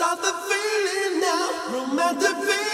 Start the feeling now, romantic feeling.